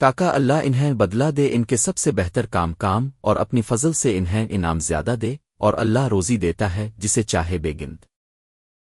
تاکہ اللہ انہیں بدلہ دے، ان کے سب سے بہتر کام کام اور اپنی فضل سے انہیں انعام زیادہ دے اور اللہ روزی دیتا ہے جسے چاہے بے گند۔